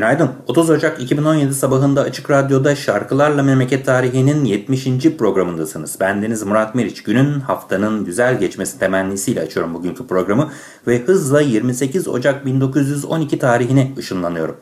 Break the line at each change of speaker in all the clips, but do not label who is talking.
Günaydın. 30 Ocak 2017 sabahında Açık Radyo'da Şarkılarla Memleket Tarihi'nin 70. programındasınız. Bendeniz Murat Meriç. Günün haftanın güzel geçmesi temennisiyle açıyorum bugünkü programı ve hızla 28 Ocak 1912 tarihine ışınlanıyorum.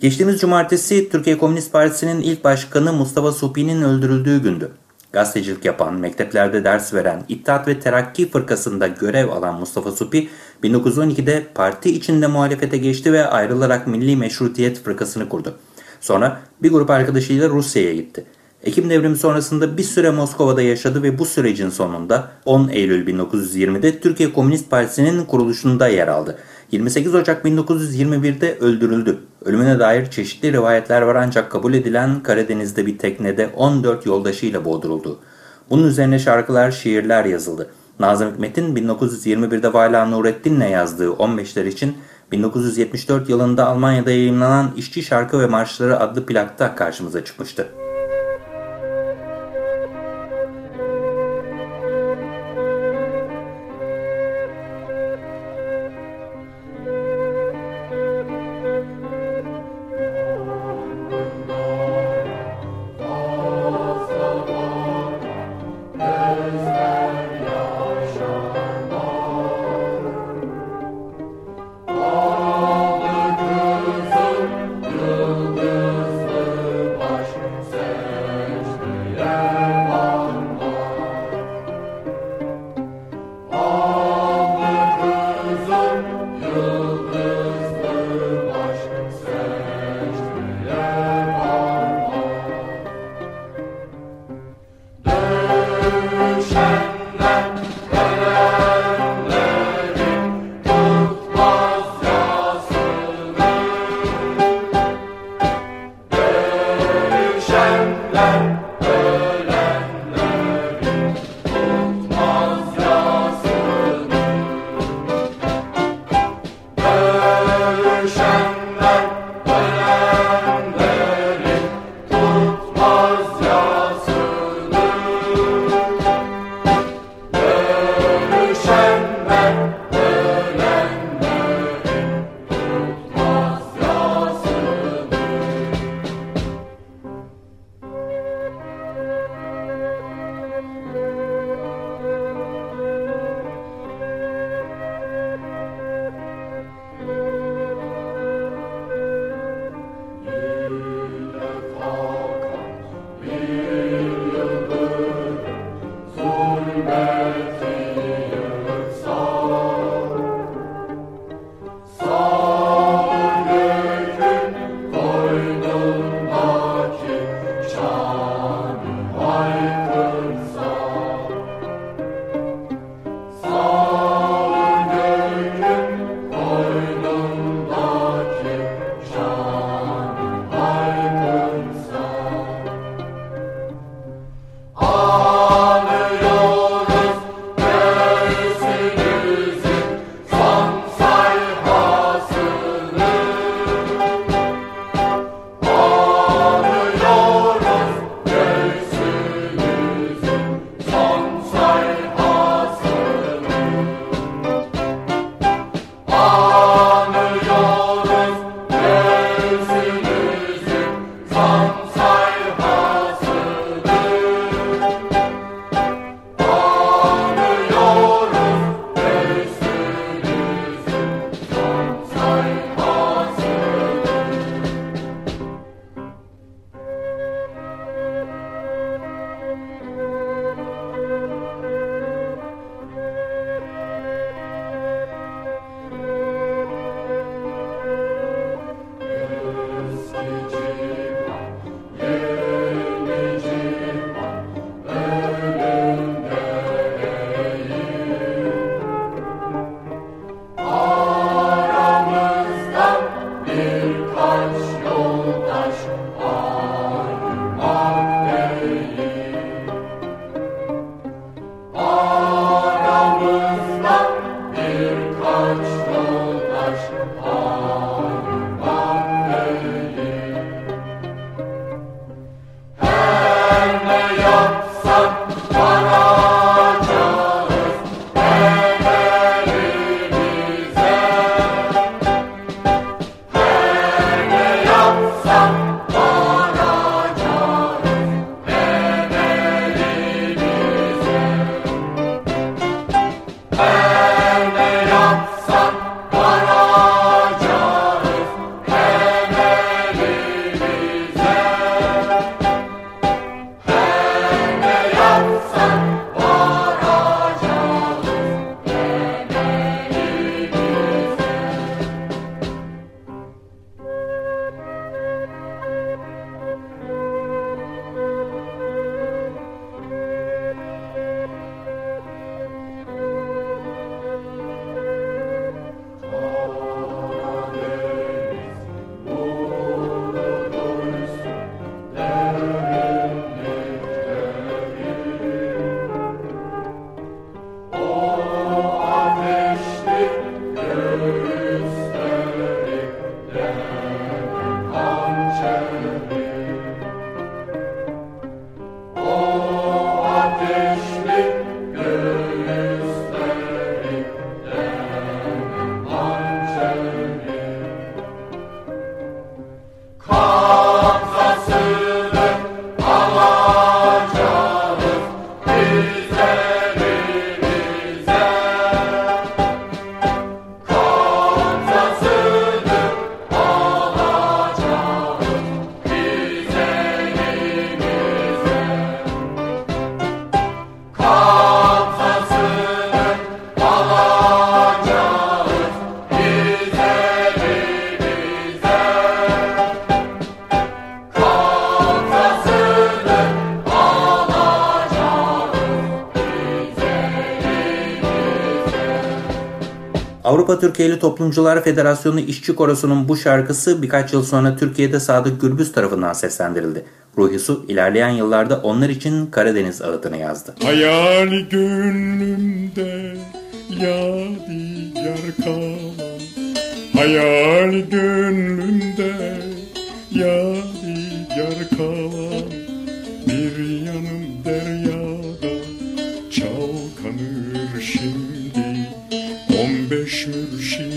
Geçtiğimiz cumartesi Türkiye Komünist Partisi'nin ilk başkanı Mustafa Supi'nin öldürüldüğü gündü. Gazetecilik yapan, mekteplerde ders veren, İttihat ve Terakki fırkasında görev alan Mustafa Supi, 1912'de parti içinde muhalefete geçti ve ayrılarak Milli Meşrutiyet fırkasını kurdu. Sonra bir grup arkadaşıyla Rusya'ya gitti. Ekim devrimi sonrasında bir süre Moskova'da yaşadı ve bu sürecin sonunda 10 Eylül 1920'de Türkiye Komünist Partisi'nin kuruluşunda yer aldı. 28 Ocak 1921'de öldürüldü. Ölümüne dair çeşitli rivayetler var ancak kabul edilen Karadeniz'de bir teknede 14 yoldaşıyla boğduruldu. Bunun üzerine şarkılar, şiirler yazıldı. Nazım Hikmet'in 1921'de Vala Nurettin'le yazdığı 15'ler için 1974 yılında Almanya'da yayınlanan İşçi Şarkı ve Marşları adlı plakta karşımıza çıkmıştı. Avrupa Türkiye'li Toplumcular Federasyonu İşçi Korosu'nun bu şarkısı birkaç yıl sonra Türkiye'de Sadık Gürbüz tarafından seslendirildi. Ruhi Su ilerleyen yıllarda onlar için Karadeniz ağıtını yazdı.
Hayali gönlümde yadigar kalan Hayali gönlümde yadigar kalan Shoo, shoo.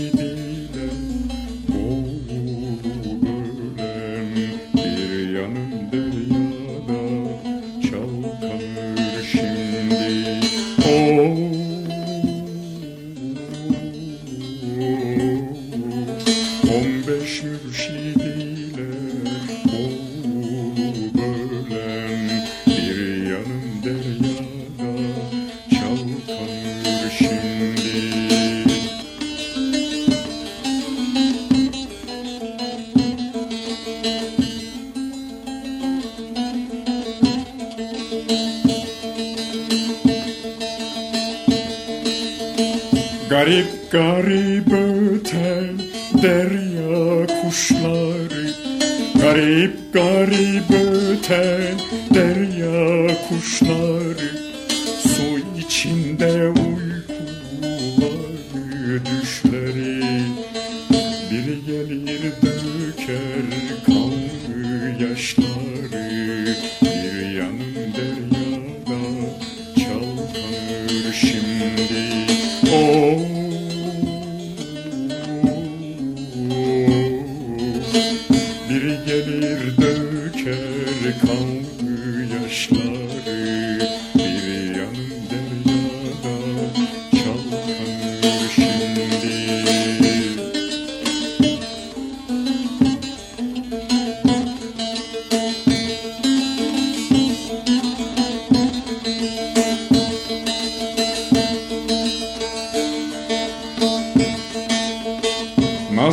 İçinde uykuları düşleri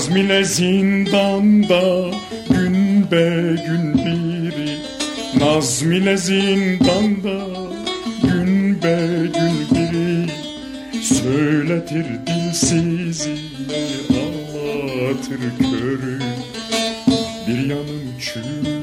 Nazm ile zindanda gün be gün biri. Nazm ile zindanda gün be gün biri. Söyletir dilsizi ağlatır körü. Bir yanım çürüyor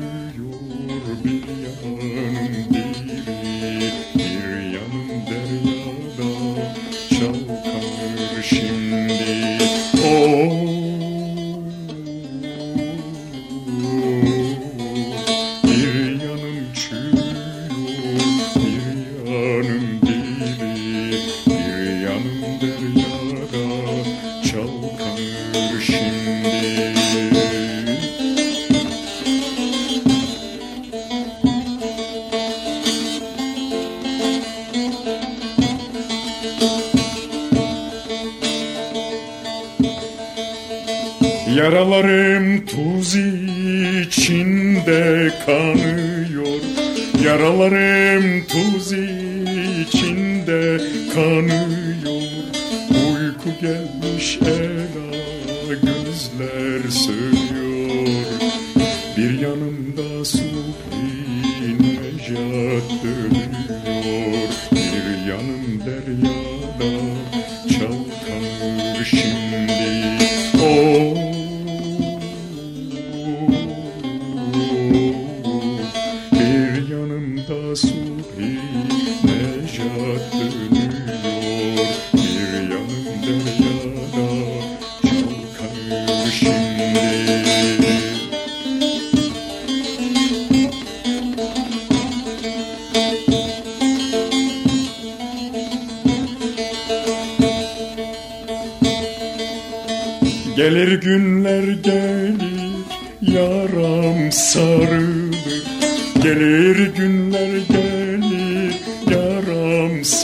Bir yanım deryada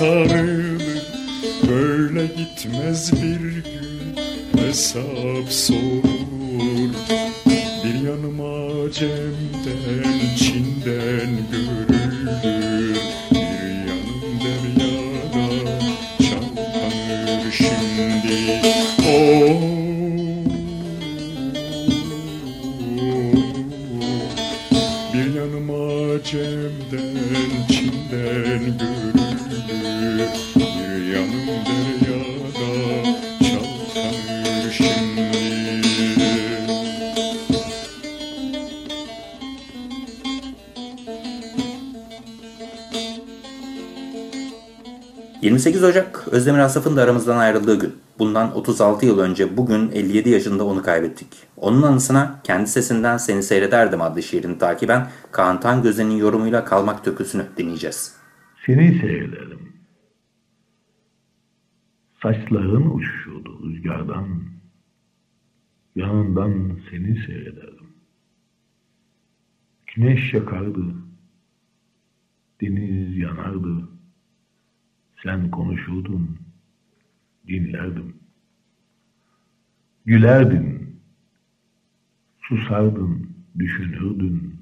sarılır. Böyle gitmez bir gün hesap sorulur. Bir yanım acemden Çin'den görülür. Bir yanım deryada çalkanır şimdi. Oh. Acemden Çin'den görülür
28 Ocak Özdemir Asaf'ın da aramızdan ayrıldığı gün. Bundan 36 yıl önce bugün 57 yaşında onu kaybettik. Onun anısına kendi sesinden Seni Seyrederdim adlı şiirini takiben Kaan Tangöze'nin yorumuyla Kalmak Töküsü'nü dinleyeceğiz.
Seni seyrederdim. Saçların uçuşuyordu rüzgardan. Yanından seni seyrederdim. Güneş yakardı. Deniz yanardı. Sen konuşurdun. Dinlerdim. Gülerdin. Susardın. Düşünürdün.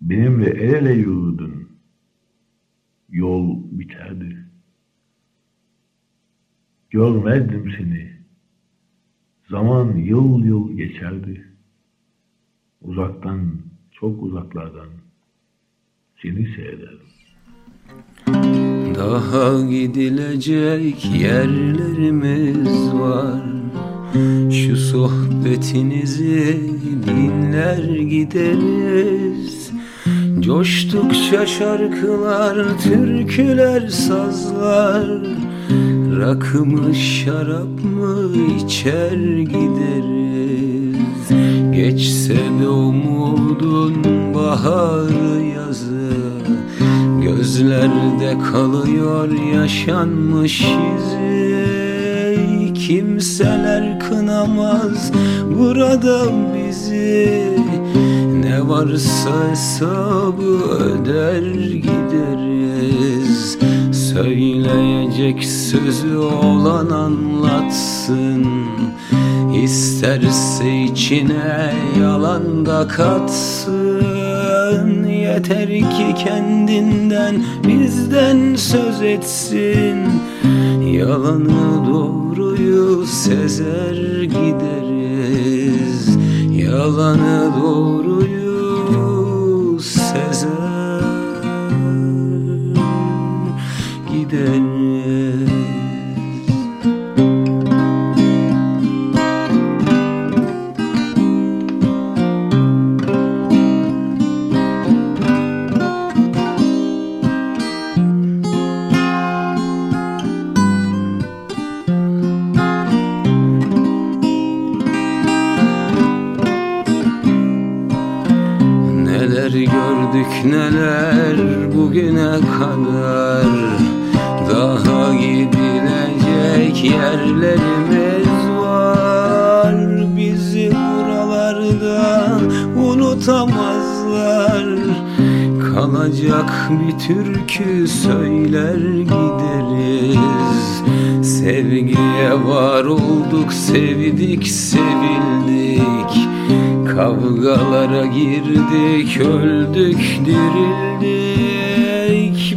Benimle el ele yürüdün. Yol biterdi. Görmezdim seni. Zaman yıl yıl geçerdi. Uzaktan, çok uzaklardan seni seyrederdim.
Daha gidilecek yerlerimiz var. Şu sohbetinizi dinler gideriz. Coştukça şarkılar, türküler, sazlar. Rakı şarap mı içer gideriz? Geçse de umudun baharı yazı Gözlerde kalıyor yaşanmış izi. Kimseler kınamaz burada bizi. Ne varsa hesabı öder gideriz. Söyleyecek sözü olan anlatsın. İsterse içine yalan da katsın Yeter ki kendinden bizden söz etsin. Yalanı doğruyu sezer gideriz. Yalanı doğruyu sezer gideriz gideriz. Sevgiye var olduk, sevdik, sevildik. Kavgalara girdik, öldük, dirildik.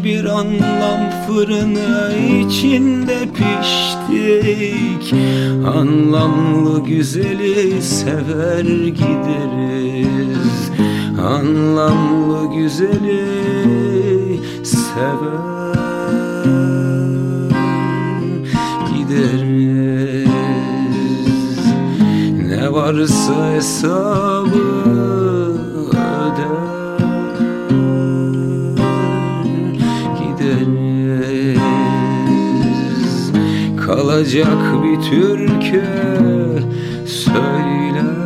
Bir anlam fırını içinde piştik. Anlamlı güzeli sever gideriz. Anlamlı güzeli sever gideriz Ne varsa hesabı öder. Kalacak bir türkü söyler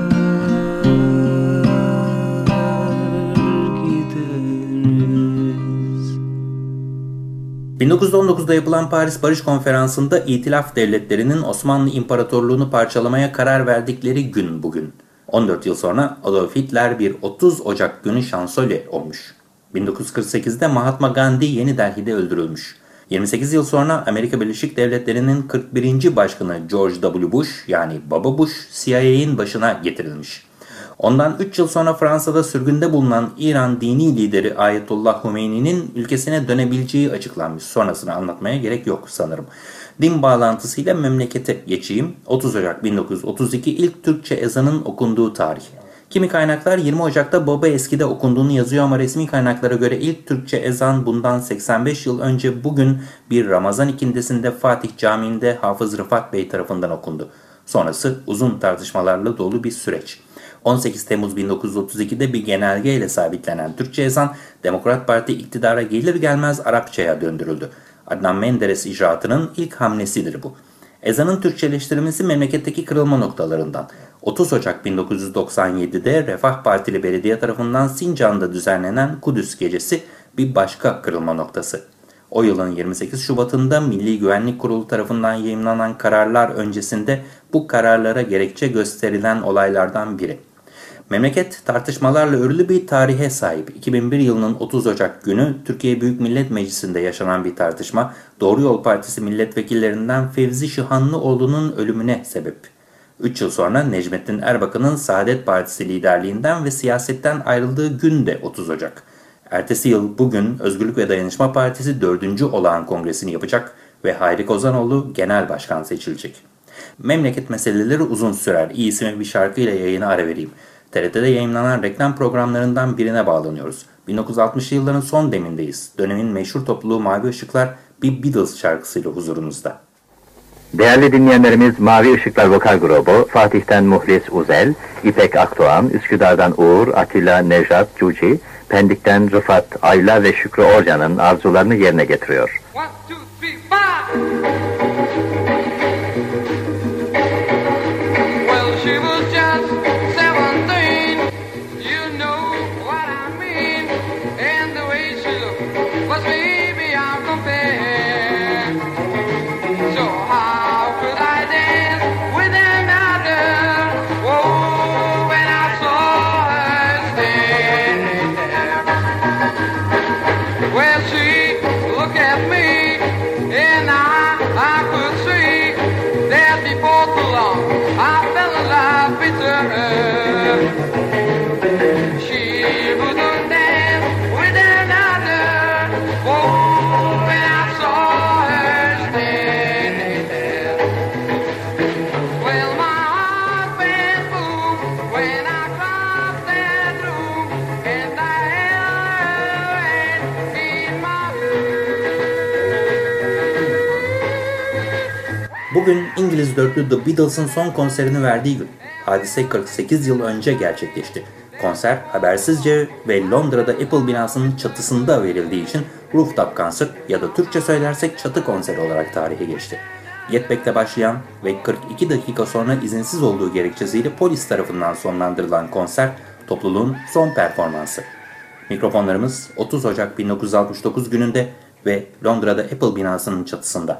1919'da yapılan Paris Barış Konferansı'nda İtilaf Devletleri'nin Osmanlı İmparatorluğunu parçalamaya karar verdikleri gün bugün. 14 yıl sonra Adolf Hitler bir 30 Ocak günü şansölye olmuş. 1948'de Mahatma Gandhi Yeni Delhi'de öldürülmüş. 28 yıl sonra Amerika Birleşik Devletleri'nin 41. Başkanı George W. Bush yani Baba Bush CIA'in başına getirilmiş. Ondan 3 yıl sonra Fransa'da sürgünde bulunan İran dini lideri Ayetullah Hümeyni'nin ülkesine dönebileceği açıklanmış. Sonrasını anlatmaya gerek yok sanırım. Din bağlantısıyla memlekete geçeyim. 30 Ocak 1932 ilk Türkçe ezanın okunduğu tarih. Kimi kaynaklar 20 Ocak'ta Baba Eski'de okunduğunu yazıyor ama resmi kaynaklara göre ilk Türkçe ezan bundan 85 yıl önce bugün bir Ramazan ikindisinde Fatih Camii'nde Hafız Rıfat Bey tarafından okundu. Sonrası uzun tartışmalarla dolu bir süreç. 18 Temmuz 1932'de bir genelge ile sabitlenen Türkçe ezan Demokrat Parti iktidara gelir gelmez Arapçaya döndürüldü. Adnan Menderes icraatının ilk hamlesidir bu. Ezanın Türkçeleştirilmesi memleketteki kırılma noktalarından. 30 Ocak 1997'de Refah Partili Belediye tarafından Sincan'da düzenlenen Kudüs Gecesi bir başka kırılma noktası. O yılın 28 Şubat'ında Milli Güvenlik Kurulu tarafından yayınlanan kararlar öncesinde bu kararlara gerekçe gösterilen olaylardan biri. Memleket tartışmalarla örülü bir tarihe sahip. 2001 yılının 30 Ocak günü Türkiye Büyük Millet Meclisi'nde yaşanan bir tartışma Doğru Yol Partisi milletvekillerinden Fevzi Şıhanlıoğlu'nun ölümüne sebep. 3 yıl sonra Necmettin Erbakan'ın Saadet Partisi liderliğinden ve siyasetten ayrıldığı gün de 30 Ocak. Ertesi yıl bugün Özgürlük ve Dayanışma Partisi 4. olağan kongresini yapacak ve Hayri Kozanoğlu genel başkan seçilecek. Memleket meseleleri uzun sürer. İyi isimli bir şarkıyla yayına ara vereyim. TRT'de yayınlanan reklam programlarından birine bağlanıyoruz. 1960'lı yılların son demindeyiz. Dönemin meşhur topluluğu Mavi Işıklar bir Beatles şarkısıyla huzurunuzda.
Değerli dinleyenlerimiz Mavi Işıklar Vokal Grubu, Fatih'ten Muhlis Uzel, İpek Akdoğan, Üsküdar'dan Uğur, Atilla Nejat Cuci, Pendik'ten Rıfat Ayla ve Şükrü Orcan'ın arzularını yerine getiriyor.
İngiliz dörtlü The Beatles'ın son konserini verdiği gün. Hadise 48 yıl önce gerçekleşti. Konser habersizce ve Londra'da Apple binasının çatısında verildiği için Rooftop Concert ya da Türkçe söylersek çatı konseri olarak tarihe geçti. Yetbek'te başlayan ve 42 dakika sonra izinsiz olduğu gerekçesiyle polis tarafından sonlandırılan konser topluluğun son performansı. Mikrofonlarımız 30 Ocak 1969 gününde ve Londra'da Apple binasının çatısında.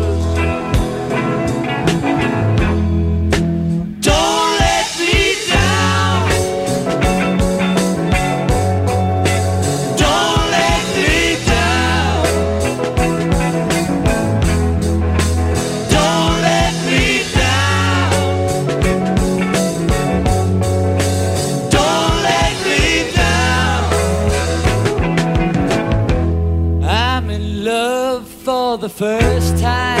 The first time.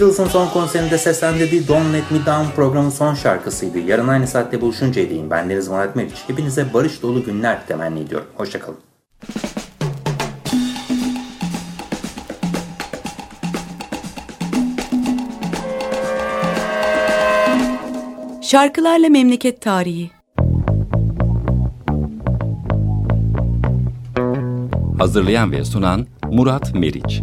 Beatles'ın son konserinde seslendirdiği Don't Let Me Down programın son şarkısıydı. Yarın aynı saatte buluşuncaya değin. Ben Deniz Murat Meriç. Hepinize barış dolu günler temenni ediyorum. Hoşçakalın.
Şarkılarla Memleket Tarihi
Hazırlayan ve sunan Murat Meriç.